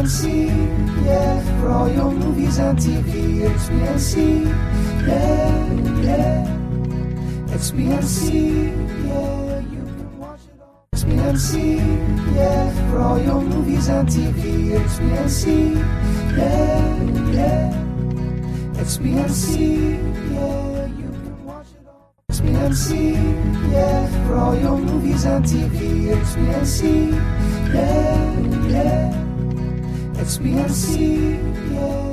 XBMC, yeah. For all your movies and TV, XBMC, yeah, yeah. XBMC, yeah. You can watch it all. XBMC, yeah. For all your movies and TV, XBMC, yeah, yeah. XBMC, yeah. You can watch it all. XBMC, yeah. For all your movies and TV, XBMC, yeah, XBMC, yeah.